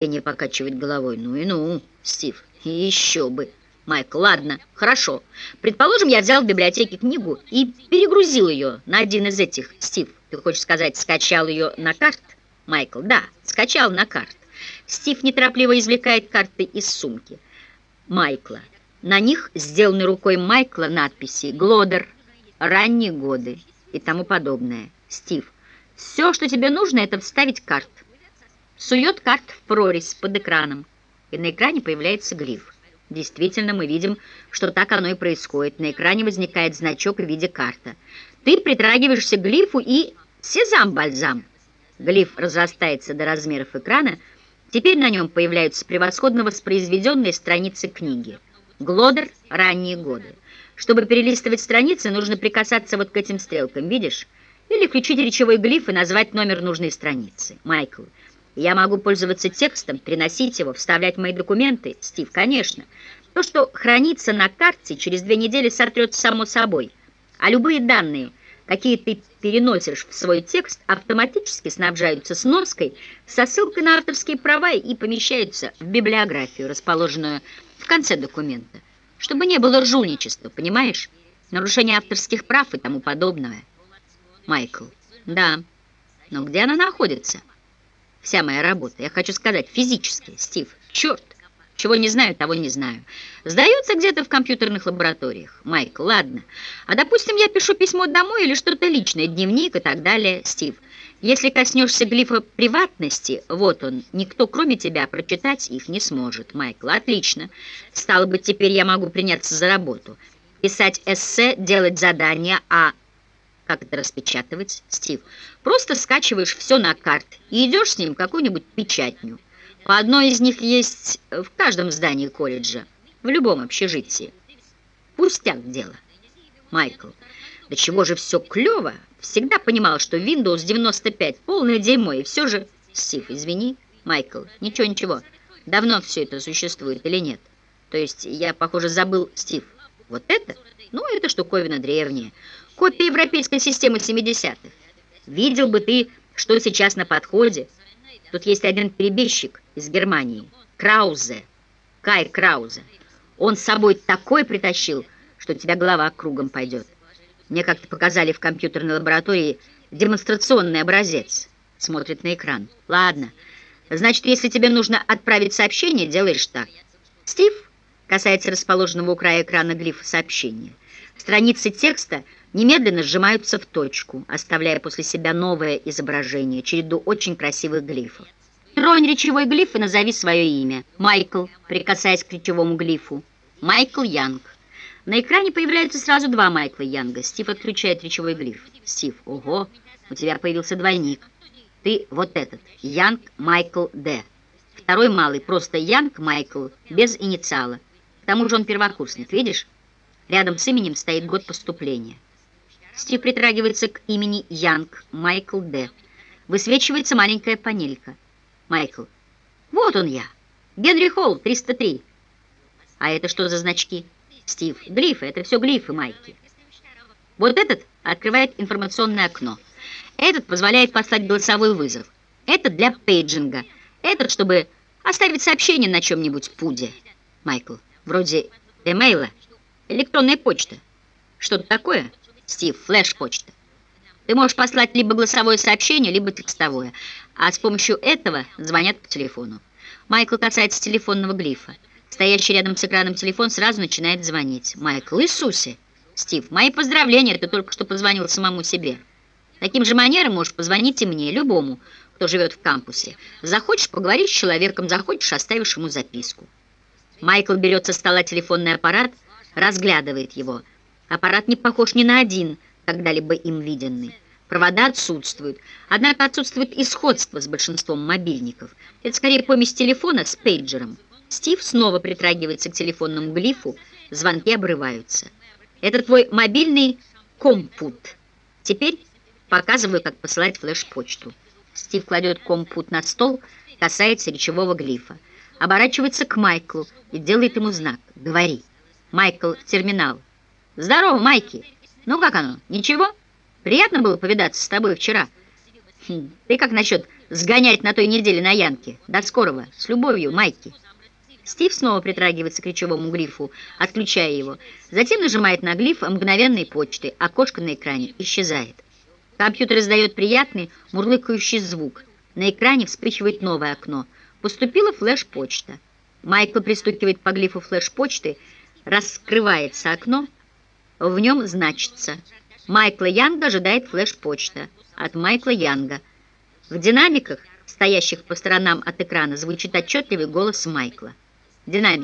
Не покачивает головой. Ну и ну, Стив, еще бы. Майкл, ладно, хорошо. Предположим, я взял в библиотеке книгу и перегрузил ее на один из этих. Стив, ты хочешь сказать, скачал ее на карт? Майкл, да, скачал на карт. Стив неторопливо извлекает карты из сумки. Майкла. На них сделаны рукой Майкла надписи «Глодер», «Ранние годы» и тому подобное. Стив, все, что тебе нужно, это вставить карт. Сует карт в прорезь под экраном, и на экране появляется глиф. Действительно, мы видим, что так оно и происходит. На экране возникает значок в виде карта. Ты притрагиваешься к глифу и сезам-бальзам. Глиф разрастается до размеров экрана. Теперь на нем появляются превосходно воспроизведенные страницы книги. Глодер «Ранние годы». Чтобы перелистывать страницы, нужно прикасаться вот к этим стрелкам, видишь? Или включить речевой глиф и назвать номер нужной страницы. Майкл, я могу пользоваться текстом, приносить его, вставлять мои документы. Стив, конечно. То, что хранится на карте, через две недели сотрется само собой. А любые данные, какие ты переносишь в свой текст, автоматически снабжаются сноской со ссылкой на авторские права и помещаются в библиографию, расположенную в конце документа, чтобы не было жульничества, понимаешь? Нарушение авторских прав и тому подобное. Майкл. Да, но где она находится? Вся моя работа. Я хочу сказать, физически, Стив. Черт, чего не знаю, того не знаю. Сдается где-то в компьютерных лабораториях. Майкл, ладно. А допустим, я пишу письмо домой или что-то личное, дневник и так далее. Стив, если коснешься глифа приватности, вот он, никто кроме тебя прочитать их не сможет. Майкл, отлично. Стало быть, теперь я могу приняться за работу. Писать эссе, делать задания, а как это распечатывать, Стив? Просто скачиваешь все на карт и идешь с ним в какую-нибудь печатню. По одной из них есть в каждом здании колледжа, в любом общежитии. Пустяк дело. Майкл, да чего же все клево? Всегда понимал, что Windows 95 полное дерьмо, и все же... Стив, извини. Майкл, ничего-ничего. Давно все это существует или нет? То есть я, похоже, забыл, Стив. Вот это? Ну, это штуковина древняя. Копия европейской системы 70-х. Видел бы ты, что сейчас на подходе. Тут есть один перебежчик из Германии. Краузе. Кай Краузе. Он с собой такой притащил, что у тебя голова кругом пойдет. Мне как-то показали в компьютерной лаборатории демонстрационный образец. Смотрит на экран. Ладно. Значит, если тебе нужно отправить сообщение, делаешь так. Стив касается расположенного у края экрана глифа сообщения. Страницы текста немедленно сжимаются в точку, оставляя после себя новое изображение, череду очень красивых глифов. Тронь речевой глиф и назови свое имя. Майкл, прикасаясь к речевому глифу. Майкл Янг. На экране появляются сразу два Майкла Янга. Стив отключает речевой глиф. Стив, ого, у тебя появился двойник. Ты вот этот, Янг Майкл Д. Второй малый, просто Янг Майкл, без инициала. К тому же он первокурсник, видишь? Рядом с именем стоит год поступления. Стив притрагивается к имени Янг Майкл Д. Высвечивается маленькая панелька. Майкл. Вот он я. Генри Холл, 303. А это что за значки? Стив. Глифы. Это все глифы, Майки. Вот этот открывает информационное окно. Этот позволяет послать голосовой вызов. Этот для пейджинга. Этот, чтобы оставить сообщение на чем-нибудь пуде. Майкл. Вроде эмейла. Электронная почта. Что-то такое? Стив, флеш-почта. Ты можешь послать либо голосовое сообщение, либо текстовое. А с помощью этого звонят по телефону. Майкл касается телефонного глифа. Стоящий рядом с экраном телефон сразу начинает звонить. Майкл, Иисусе! Стив, мои поздравления, ты только что позвонил самому себе. Таким же манером можешь позвонить и мне, любому, кто живет в кампусе. Захочешь поговорить с человеком, захочешь оставишь ему записку. Майкл берет со стола телефонный аппарат, разглядывает его. Аппарат не похож ни на один, когда-либо им виденный. Провода отсутствуют, однако отсутствует и сходство с большинством мобильников. Это скорее помесь телефона с пейджером. Стив снова притрагивается к телефонному глифу, звонки обрываются. Это твой мобильный компут. Теперь показываю, как посылать флеш-почту. Стив кладет компут на стол, касается речевого глифа. Оборачивается к Майклу и делает ему знак. «Говори». Майкл терминал. «Здорово, Майки! Ну как оно, ничего? Приятно было повидаться с тобой вчера. Хм, ты как насчет сгонять на той неделе на Янке. До скорого. С любовью, Майки. Стив снова притрагивается к речевому глифу, отключая его. Затем нажимает на глиф мгновенной почты. Окошко на экране исчезает. Компьютер издает приятный, мурлыкающий звук. На экране вспыхивает новое окно. Поступила флеш-почта. Майкл пристукивает по глифу флеш-почты. Раскрывается окно. В нем значится «Майкла Янга ожидает флеш-почта» от Майкла Янга. В динамиках, стоящих по сторонам от экрана, звучит отчетливый голос Майкла. Динамик.